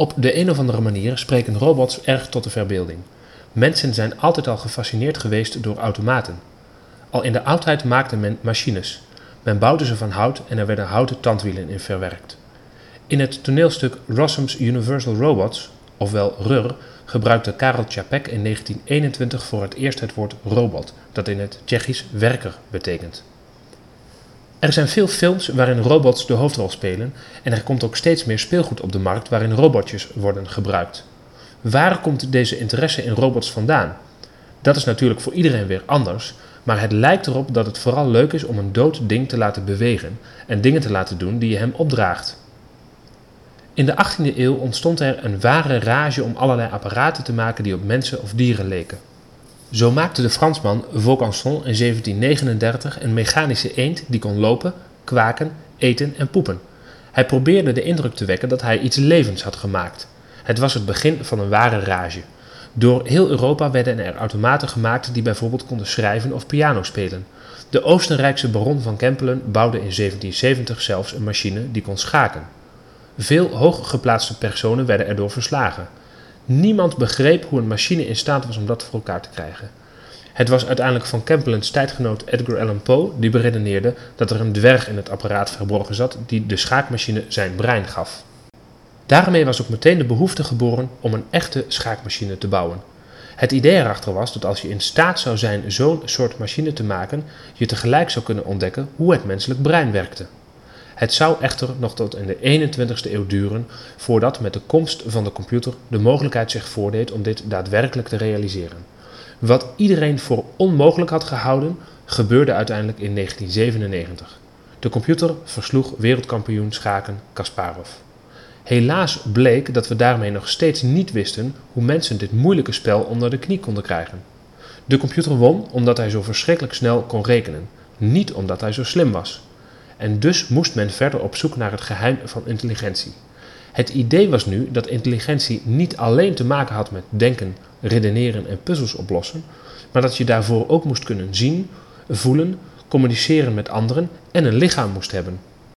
Op de een of andere manier spreken robots erg tot de verbeelding. Mensen zijn altijd al gefascineerd geweest door automaten. Al in de oudheid maakte men machines. Men bouwde ze van hout en er werden houten tandwielen in verwerkt. In het toneelstuk Rossum's Universal Robots, ofwel RUR, gebruikte Karel Čapek in 1921 voor het eerst het woord robot, dat in het Tsjechisch werker betekent. Er zijn veel films waarin robots de hoofdrol spelen en er komt ook steeds meer speelgoed op de markt waarin robotjes worden gebruikt. Waar komt deze interesse in robots vandaan? Dat is natuurlijk voor iedereen weer anders, maar het lijkt erop dat het vooral leuk is om een dood ding te laten bewegen en dingen te laten doen die je hem opdraagt. In de 18e eeuw ontstond er een ware rage om allerlei apparaten te maken die op mensen of dieren leken. Zo maakte de Fransman Vaucanson in 1739 een mechanische eend die kon lopen, kwaken, eten en poepen. Hij probeerde de indruk te wekken dat hij iets levends had gemaakt. Het was het begin van een ware rage. Door heel Europa werden er automaten gemaakt die bijvoorbeeld konden schrijven of piano spelen. De Oostenrijkse baron van Kempelen bouwde in 1770 zelfs een machine die kon schaken. Veel hooggeplaatste personen werden erdoor verslagen. Niemand begreep hoe een machine in staat was om dat voor elkaar te krijgen. Het was uiteindelijk van Kempelens tijdgenoot Edgar Allan Poe die beredeneerde dat er een dwerg in het apparaat verborgen zat die de schaakmachine zijn brein gaf. Daarmee was ook meteen de behoefte geboren om een echte schaakmachine te bouwen. Het idee erachter was dat als je in staat zou zijn zo'n soort machine te maken, je tegelijk zou kunnen ontdekken hoe het menselijk brein werkte. Het zou echter nog tot in de 21ste eeuw duren voordat met de komst van de computer de mogelijkheid zich voordeed om dit daadwerkelijk te realiseren. Wat iedereen voor onmogelijk had gehouden, gebeurde uiteindelijk in 1997. De computer versloeg wereldkampioen schaken Kasparov. Helaas bleek dat we daarmee nog steeds niet wisten hoe mensen dit moeilijke spel onder de knie konden krijgen. De computer won omdat hij zo verschrikkelijk snel kon rekenen, niet omdat hij zo slim was. En dus moest men verder op zoek naar het geheim van intelligentie. Het idee was nu dat intelligentie niet alleen te maken had met denken, redeneren en puzzels oplossen, maar dat je daarvoor ook moest kunnen zien, voelen, communiceren met anderen en een lichaam moest hebben.